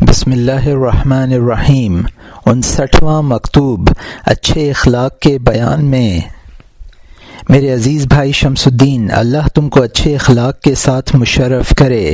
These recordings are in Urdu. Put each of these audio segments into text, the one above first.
بسم اللہ الرحمن الرحیم انسٹھواں مکتوب اچھے اخلاق کے بیان میں۔ میرے عزیز بھائی شمس الدین، اللہ تم کو اچھے اخلاق کے ساتھ مشرف کرے۔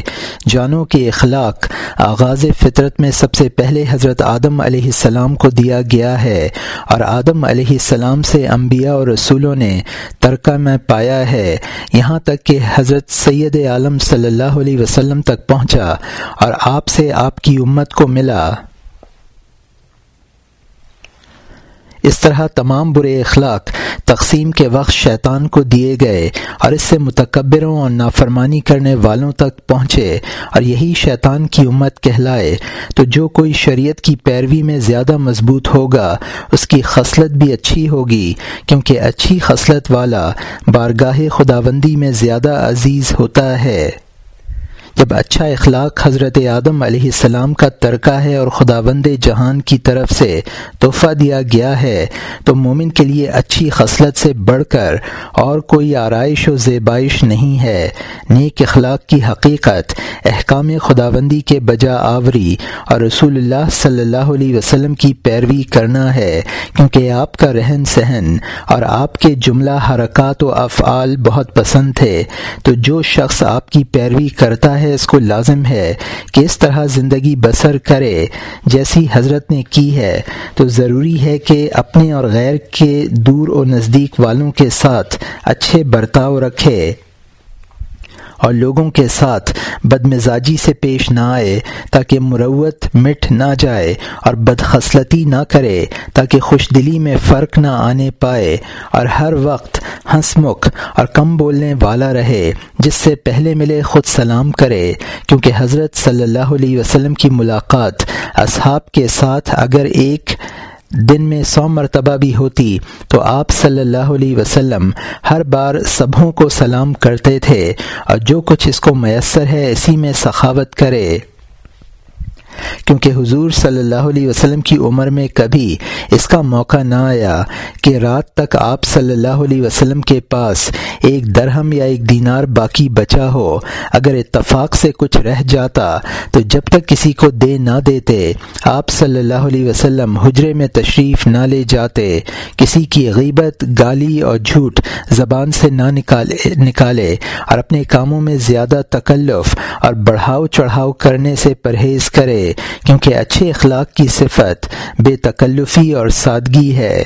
جانو کہ اخلاق آغاز فطرت میں سب سے پہلے حضرت آدم علیہ السلام کو دیا گیا ہے، اور آدم علیہ السلام سے انبیاء اور رسولوں نے ترکہ میں پایا ہے۔ یہاں تک کہ حضرت سید عالم صلی اللہ علیہ وسلم تک پہنچا، اور آپ سے آپ کی امت کو ملا۔ اس طرح تمام برے اخلاق تقسیم کے وقت شیطان کو دیے گئے اور اس سے متکبروں اور نافرمانی کرنے والوں تک پہنچے اور یہی شیطان کی امت کہلائے۔ تو جو کوئی شریعت کی پیروی میں زیادہ مضبوط ہوگا، اس کی خصلت بھی اچھی ہوگی، کیونکہ اچھی خصلت والا بارگاہ خداوندی میں زیادہ عزیز ہوتا ہے۔ جب اچھا اخلاق حضرت آدم علیہ السلام کا ترکہ ہے اور خدا بند جہان کی طرف سے تحفہ دیا گیا ہے، تو مومن کے لیے اچھی خصلت سے بڑھ کر اور کوئی آرائش و زیبائش نہیں ہے۔ نیک اخلاق کی حقیقت احکام خدا بندی کے بجا آوری اور رسول اللہ صلی اللہ علیہ وسلم کی پیروی کرنا ہے، کیونکہ آپ کا رہن سہن اور آپ کے جملہ حرکات و افعال بہت پسند تھے۔ تو جو شخص آپ کی پیروی کرتا ہے ہے، اس کو لازم ہے کہ اس طرح زندگی بسر کرے جیسی حضرت نے کی ہے۔ تو ضروری ہے کہ اپنے اور غیر کے دور و نزدیک والوں کے ساتھ اچھے برتاؤ رکھے۔ اور لوگوں کے ساتھ بدمزاجی سے پیش نہ آئے تاکہ مروت مٹ نہ جائے اور بدخصلتی نہ کرے تاکہ خوش دلی میں فرق نہ آنے پائے اور ہر وقت ہنس مکھ اور کم بولنے والا رہے جس سے پہلے ملے خود سلام کرے کیونکہ حضرت صلی اللہ علیہ وسلم کی ملاقات اصحاب کے ساتھ اگر ایک دن میں سو مرتبہ بھی ہوتی تو آپ صلی اللہ علیہ وسلم ہر بار سبھوں کو سلام کرتے تھے اور جو کچھ اس کو میسر ہے اسی میں سخاوت کرے۔ کیونکہ حضور صلی اللہ علیہ وسلم کی عمر میں کبھی اس کا موقع نہ آیا کہ رات تک آپ صلی اللہ علیہ وسلم کے پاس ایک درہم یا ایک دینار باقی بچا ہو، اگر اتفاق سے کچھ رہ جاتا تو جب تک کسی کو دے نہ دیتے، آپ صلی اللہ علیہ وسلم حجرے میں تشریف نہ لے جاتے، کسی کی غیبت، گالی اور جھوٹ زبان سے نہ نکالے نکالے اور اپنے کاموں میں زیادہ تکلف اور بڑھاؤ چڑھاؤ کرنے سے پرہیز کرے۔ کیونکہ اچھے اخلاق کی صفت بے تکلفی اور سادگی ہے۔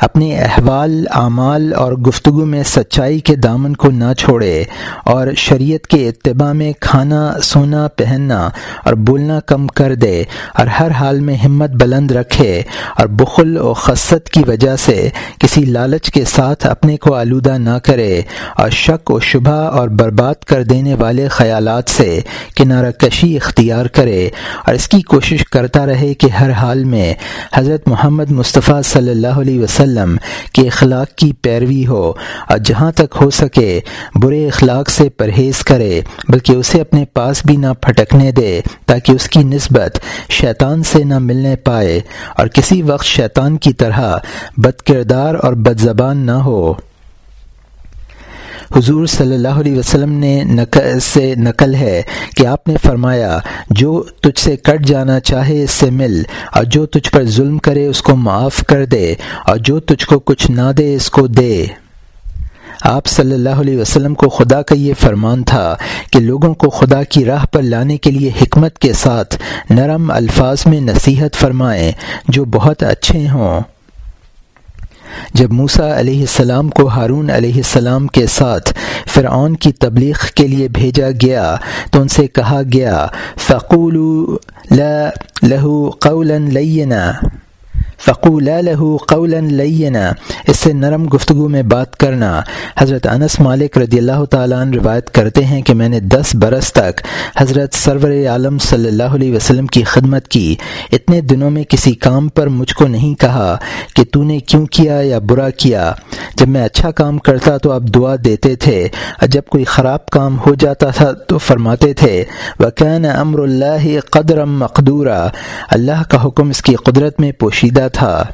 اپنے احوال، اعمال اور گفتگو میں سچائی کے دامن کو نہ چھوڑے اور شریعت کے اتباع میں کھانا، سونا، پہننا اور بولنا کم کر دے اور ہر حال میں ہمت بلند رکھے اور بخل و خصت کی وجہ سے کسی لالچ کے ساتھ اپنے کو آلودہ نہ کرے اور شک و شبہ اور برباد کر دینے والے خیالات سے کنارہ کشی اختیار کرے اور اس کی کوشش کرتا رہے کہ ہر حال میں حضرت محمد مصطفیٰ صلی اللہ علیہ وسلم وسلم کے اخلاق کی پیروی ہو اور جہاں تک ہو سکے برے اخلاق سے پرہیز کرے، بلکہ اسے اپنے پاس بھی نہ پھٹکنے دے تاکہ اس کی نسبت شیطان سے نہ ملنے پائے اور کسی وقت شیطان کی طرح بد کردار اور بد زبان نہ ہو۔ حضور صلی اللہ علیہ وسلم نے نقل سے نقل ہے کہ آپ نے فرمایا، جو تجھ سے کٹ جانا چاہے اس سے مل، اور جو تجھ پر ظلم کرے اس کو معاف کر دے، اور جو تجھ کو کچھ نہ دے اس کو دے۔ آپ صلی اللہ علیہ وسلم کو خدا کا یہ فرمان تھا کہ لوگوں کو خدا کی راہ پر لانے کے لیے حکمت کے ساتھ نرم الفاظ میں نصیحت فرمائیں جو بہت اچھے ہوں۔ جب موسا علیہ السلام کو ہارون علیہ السلام کے ساتھ فرعون کی تبلیغ کے لیے بھیجا گیا تو ان سے کہا گیا فقول لہو قولا لینا فقول لہو قول لینا اس سے نرم گفتگو میں بات کرنا۔ حضرت انس مالک رضی اللہ تعالیٰ عنہ روایت کرتے ہیں کہ میں نے دس برس تک حضرت سرور عالم صلی اللہ علیہ وسلم کی خدمت کی۔ اتنے دنوں میں کسی کام پر مجھ کو نہیں کہا کہ تو نے کیوں کیا یا برا کیا۔ جب میں اچھا کام کرتا تو آپ دعا دیتے تھے، اور جب کوئی خراب کام ہو جاتا تھا تو فرماتے تھے وکین امر اللہ قدرم مقدورہ اللہ کا حکم اس کی قدرت میں پوشیدہ تھا۔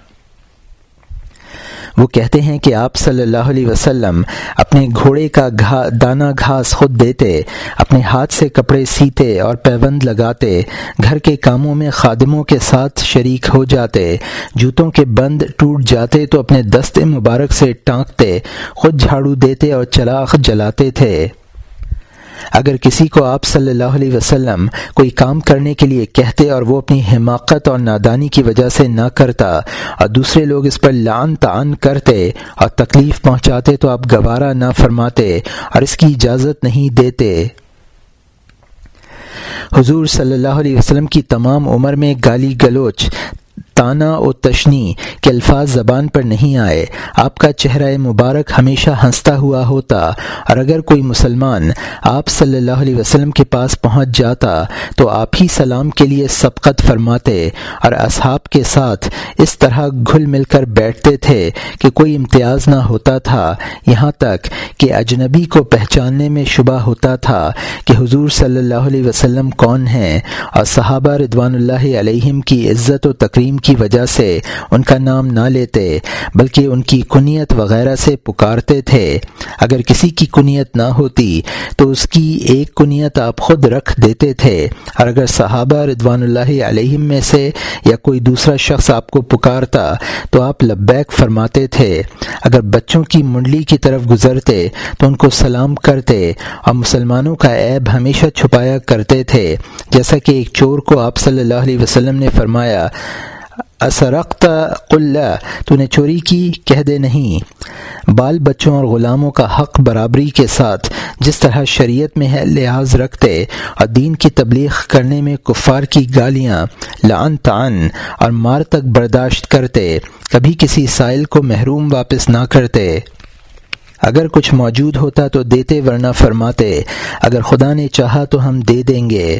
وہ کہتے ہیں کہ آپ صلی اللہ علیہ وسلم اپنے گھوڑے کا گھا، دانہ گھاس خود دیتے، اپنے ہاتھ سے کپڑے سیتے اور پیوند لگاتے، گھر کے کاموں میں خادموں کے ساتھ شریک ہو جاتے، جوتوں کے بند ٹوٹ جاتے تو اپنے دست مبارک سے ٹانکتے، خود جھاڑو دیتے اور چراغ جلاتے تھے۔ اگر کسی کو آپ صلی اللہ علیہ وسلم کوئی کام کرنے کے لیے کہتے اور وہ اپنی حماقت اور نادانی کی وجہ سے نہ کرتا اور دوسرے لوگ اس پر لان تعان کرتے اور تکلیف پہنچاتے تو آپ گوارا نہ فرماتے اور اس کی اجازت نہیں دیتے۔ حضور صلی اللہ علیہ وسلم کی تمام عمر میں گالی گلوچ تانا و تشنی کے الفاظ زبان پر نہیں آئے۔ آپ کا چہرہ مبارک ہمیشہ ہنستا ہوا ہوتا۔ اور اگر کوئی مسلمان آپ صلی اللہ علیہ وسلم کے پاس پہنچ جاتا تو آپ ہی سلام کے لیے سبقت فرماتے اور اصحاب کے ساتھ اس طرح گھل مل کر بیٹھتے تھے کہ کوئی امتیاز نہ ہوتا تھا۔ یہاں تک کہ اجنبی کو پہچاننے میں شبہ ہوتا تھا کہ حضور صلی اللہ علیہ وسلم کون ہیں اور صحابہ ردوان اللہ علیہم کی عزت و تقریم کی وجہ سے ان کا نام نہ لیتے، بلکہ ان کی کنیت وغیرہ سے پکارتے تھے۔ اگر کسی کی کنیت نہ ہوتی، تو اس کی ایک کنیت آپ خود رکھ دیتے تھے۔ اور اگر صحابہ ردوان اللہ علیہ میں سے یا کوئی دوسرا شخص آپ کو پکارتا، تو آپ لبیک فرماتے تھے۔ اگر بچوں کی منڈلی کی طرف گزرتے، تو ان کو سلام کرتے۔ اور مسلمانوں کا عیب ہمیشہ چھپایا کرتے تھے۔ جیسا کہ ایک چور کو آپ صلی اللہ علیہ وسلم نے فرمایا اسرقت قلہ تو نے چوری کی؟ کہہ دے نہیں۔ بال بچوں اور غلاموں کا حق برابری کے ساتھ، جس طرح شریعت میں ہے، لحاظ رکھتے اور دین کی تبلیغ کرنے میں کفار کی گالیاں لعن تعن اور مار تک برداشت کرتے، کبھی کسی سائل کو محروم واپس نہ کرتے۔ اگر کچھ موجود ہوتا تو دیتے ورنہ فرماتے، اگر خدا نے چاہا تو ہم دے دیں گے۔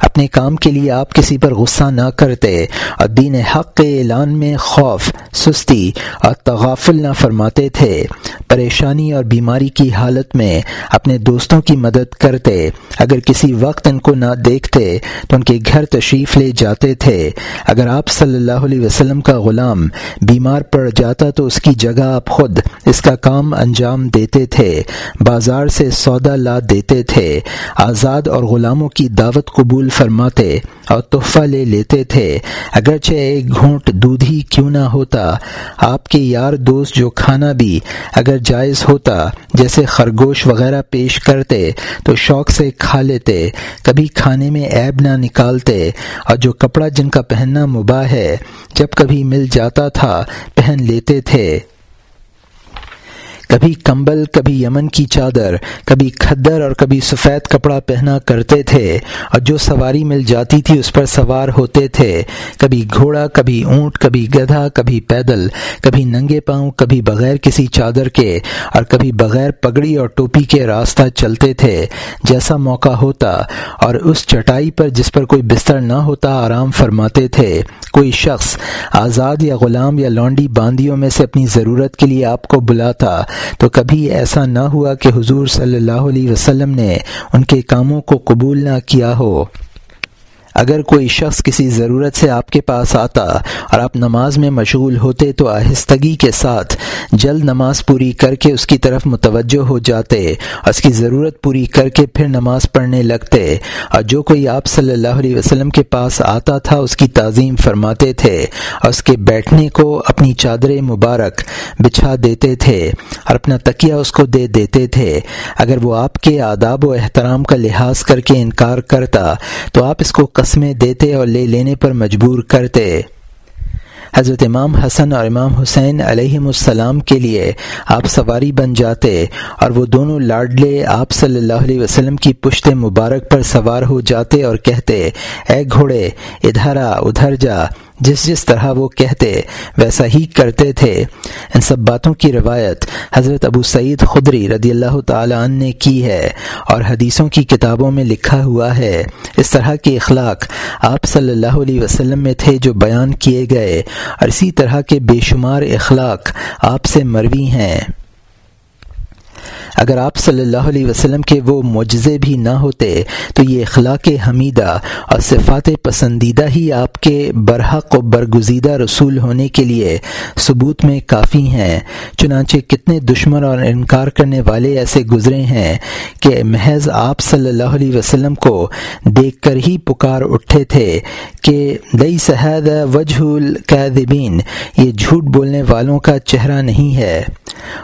اپنے کام کے لیے آپ کسی پر غصہ نہ کرتے۔ اور دین حق کے اعلان میں خوف، سستی اور تغافل نہ فرماتے تھے۔ پریشانی اور بیماری کی حالت میں اپنے دوستوں کی مدد کرتے۔ اگر کسی وقت ان کو نہ دیکھتے تو ان کے گھر تشریف لے جاتے تھے۔ اگر آپ صلی اللہ علیہ وسلم کا غلام بیمار پڑ جاتا تو اس کی جگہ آپ خود اس کا کام انجام دیتے تھے۔ بازار سے سودا لا دیتے تھے۔ آزاد اور غلاموں کی دعوت قبول فرماتے اور تحفہ لے لیتے تھے۔ اگرچہ ایک گھونٹ دودھ ہی کیوں نہ ہوتا، آپ کے یار دوست جو کھانا بھی اگر جائز ہوتا، جیسے خرگوش وغیرہ پیش کرتے، تو شوق سے کھا لیتے۔ کبھی کھانے میں عیب نہ نکالتے اور جو کپڑا جن کا پہننا مباح ہے، جب کبھی مل جاتا تھا، پہن لیتے تھے۔ کبھی کمبل، کبھی یمن کی چادر، کبھی کھدر اور کبھی سفید کپڑا پہنا کرتے تھے اور جو سواری مل جاتی تھی اس پر سوار ہوتے تھے۔ کبھی گھوڑا، کبھی اونٹ، کبھی گدھا، کبھی پیدل، کبھی ننگے پاؤں، کبھی بغیر کسی چادر کے اور کبھی بغیر پگڑی اور ٹوپی کے راستہ چلتے تھے۔ جیسا موقع ہوتا اور اس چٹائی پر جس پر کوئی بستر نہ ہوتا آرام فرماتے تھے۔ کوئی شخص آزاد یا غلام یا لانڈی باندیوں میں سے اپنی ضرورت کے لیے آپ کو بلاتا تو کبھی ایسا نہ ہوا کہ حضور صلی اللہ علیہ وسلم نے ان کے کاموں کو قبول نہ کیا ہو۔ اگر کوئی شخص کسی ضرورت سے آپ کے پاس آتا اور آپ نماز میں مشغول ہوتے تو آہستگی کے ساتھ جلد نماز پوری کر کے اس کی طرف متوجہ ہو جاتے اور اس کی ضرورت پوری کر کے پھر نماز پڑھنے لگتے اور جو کوئی آپ صلی اللہ علیہ وسلم کے پاس آتا تھا اس کی تعظیم فرماتے تھے اور اس کے بیٹھنے کو اپنی چادر مبارک بچھا دیتے تھے اور اپنا تکیہ اس کو دے دیتے تھے۔ اگر وہ آپ کے آداب و احترام کا لحاظ کر کے انکار کرتا تو آپ اس کو قسمیں دیتے اور لے لینے پر مجبور کرتے۔ حضرت امام حسن اور امام حسین علیہ السلام کے لیے آپ سواری بن جاتے اور وہ دونوں لاڈلے آپ صلی اللہ علیہ وسلم کی پشت مبارک پر سوار ہو جاتے اور کہتے، اے گھوڑے، ادھر آ، ادھر جا جس جس طرح وہ کہتے، ویسا ہی کرتے تھے۔ ان سب باتوں کی روایت حضرت ابو سعید خدری رضی اللہ تعالی عنہ نے کی ہے اور حدیثوں کی کتابوں میں لکھا ہوا ہے۔ اس طرح کے اخلاق آپ صلی اللہ علیہ وسلم میں تھے جو بیان کیے گئے اور اسی طرح کے بے شمار اخلاق آپ سے مروی ہیں۔ اگر آپ صلی اللہ علیہ وسلم کے وہ معجزے بھی نہ ہوتے، تو یہ اخلاق حمیدہ اور صفات پسندیدہ ہی آپ کے برحق و برگزیدہ رسول ہونے کے لیے ثبوت میں کافی ہیں۔ چنانچہ کتنے دشمن اور انکار کرنے والے ایسے گزرے ہیں کہ محض آپ صلی اللہ علیہ وسلم کو دیکھ کر ہی پکار اٹھے تھے کہ دئی سہد وجہ القیدبین یہ جھوٹ بولنے والوں کا چہرہ نہیں ہے۔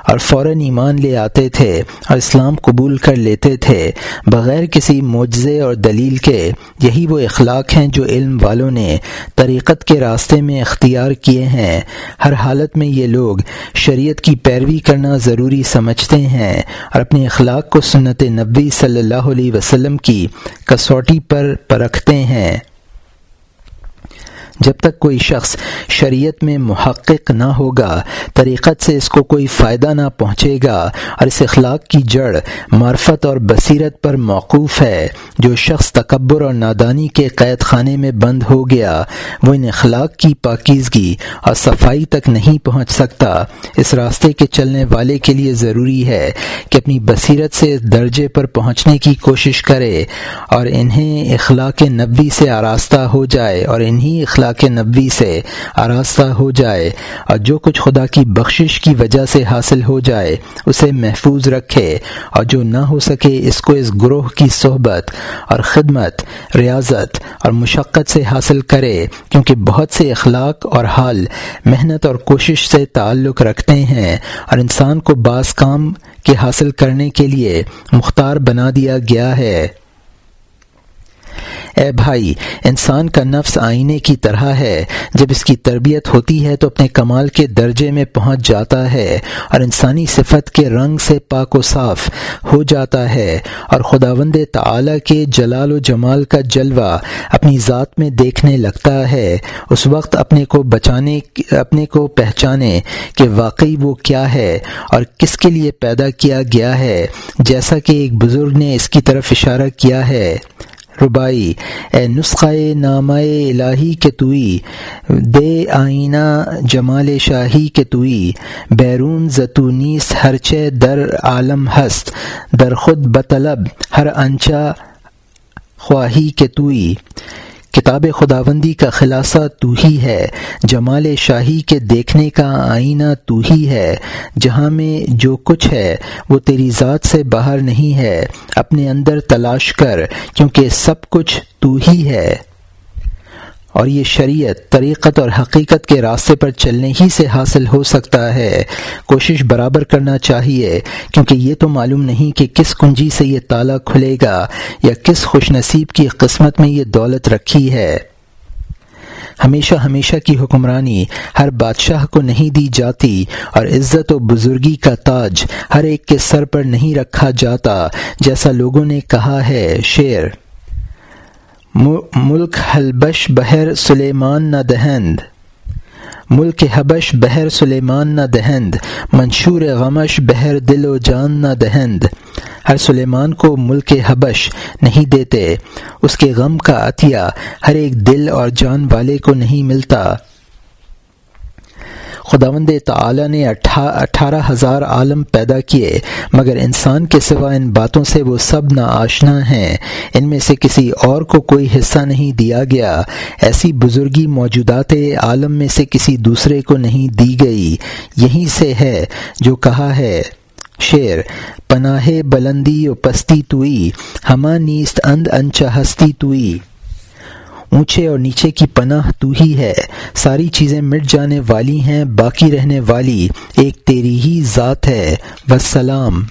اور فوراً ایمان لے آتے تھے اور اسلام قبول کر لیتے تھے۔ بغیر کسی معجزے اور دلیل کے، یہی وہ اخلاق ہیں جو علم والوں نے طریقت کے راستے میں اختیار کیے ہیں۔ ہر حالت میں یہ لوگ شریعت کی پیروی کرنا ضروری سمجھتے ہیں اور اپنے اخلاق کو سنت نبی صلی اللہ علیہ وسلم کی کسوٹی پر پرکھتے ہیں۔ جب تک کوئی شخص شریعت میں محقق نہ ہوگا، طریقت سے اس کو کوئی فائدہ نہ پہنچے گا اور اس اخلاق کی جڑ معرفت اور بصیرت پر موقوف ہے۔ جو شخص تکبر اور نادانی کے قید خانے میں بند ہو گیا، وہ ان اخلاق کی پاکیزگی اور صفائی تک نہیں پہنچ سکتا۔ اس راستے کے چلنے والے کے لیے ضروری ہے کہ اپنی بصیرت سے اس درجے پر پہنچنے کی کوشش کرے اور انہیں اخلاق نبی سے آراستہ ہو جائے اور انہیں اخلاق کے نبی سے آراستہ ہو جائے اور جو کچھ خدا کی بخشش کی وجہ سے حاصل ہو جائے، اسے محفوظ رکھے اور جو نہ ہو سکے، اس کو اس گروہ کی صحبت اور خدمت، ریاضت اور مشقت سے حاصل کرے، کیونکہ بہت سے اخلاق اور حال محنت اور کوشش سے تعلق رکھتے ہیں اور انسان کو بعض کام کے حاصل کرنے کے لیے مختار بنا دیا گیا ہے۔ اے بھائی، انسان کا نفس آئینے کی طرح ہے۔ جب اس کی تربیت ہوتی ہے تو اپنے کمال کے درجے میں پہنچ جاتا ہے اور انسانی صفت کے رنگ سے پاک و صاف ہو جاتا ہے۔ اور خداوند تعالی کے جلال و جمال کا جلوہ اپنی ذات میں دیکھنے لگتا ہے۔ اس وقت اپنے کو بچانے، اپنے کو پہچانے کہ واقعی وہ کیا ہے اور کس کے لیے پیدا کیا گیا ہے۔ جیسا کہ ایک بزرگ نے اس کی طرف اشارہ کیا ہے۔ ربائی۔ اے نسخہ نامہ الہی کے توئی، دے آئینہ جمال شاہی کے توئی۔ بیرون زتونیس ہرچے در عالم ہست، در خود بطلب ہر انچا خواہی کے توئی۔ کتاب خداوندی کا خلاصہ تو ہی ہے، جمال شاہی کے دیکھنے کا آئینہ تو ہی ہے۔ جہاں میں جو کچھ ہے، وہ تیری ذات سے باہر نہیں ہے۔ اپنے اندر تلاش کر، کیونکہ سب کچھ تو ہی ہے۔ اور یہ شریعت طریقت اور حقیقت کے راستے پر چلنے ہی سے حاصل ہو سکتا ہے۔ کوشش برابر کرنا چاہیے، کیونکہ یہ تو معلوم نہیں کہ کس کنجی سے یہ تالا کھلے گا یا کس خوش نصیب کی قسمت میں یہ دولت رکھی ہے۔ ہمیشہ ہمیشہ کی حکمرانی ہر بادشاہ کو نہیں دی جاتی اور عزت و بزرگی کا تاج ہر ایک کے سر پر نہیں رکھا جاتا، جیسا لوگوں نے کہا ہے شعر۔ ملک حلبش بہر سلیمان نہ دہند۔ ملک حبش بہر سلیمان نہ دہند۔ منشور غمش بہر دل و جان نہ دہند۔ ہر سلیمان کو ملک حبش نہیں دیتے۔ اس کے غم کا عطیہ ہر ایک دل اور جان والے کو نہیں ملتا۔ خداوند تعالی نے اٹھارہ ہزار عالم پیدا کیے، مگر انسان کے سوا ان باتوں سے وہ سب نہ آشنا ہیں۔ ان میں سے کسی اور کو کوئی حصہ نہیں دیا گیا۔ ایسی بزرگی موجودات عالم میں سے کسی دوسرے کو نہیں دی گئی۔ یہیں سے ہے جو کہا ہے۔ شعر، پناہ بلندی و پستی توئی، ہما نیست اند انچا ہستی توئی۔ اونچے اور نیچے کی پناہ تو ہی ہے۔ ساری چیزیں مٹ جانے والی ہیں، باقی رہنے والی۔ ایک تیری ہی ذات ہے۔ وسلام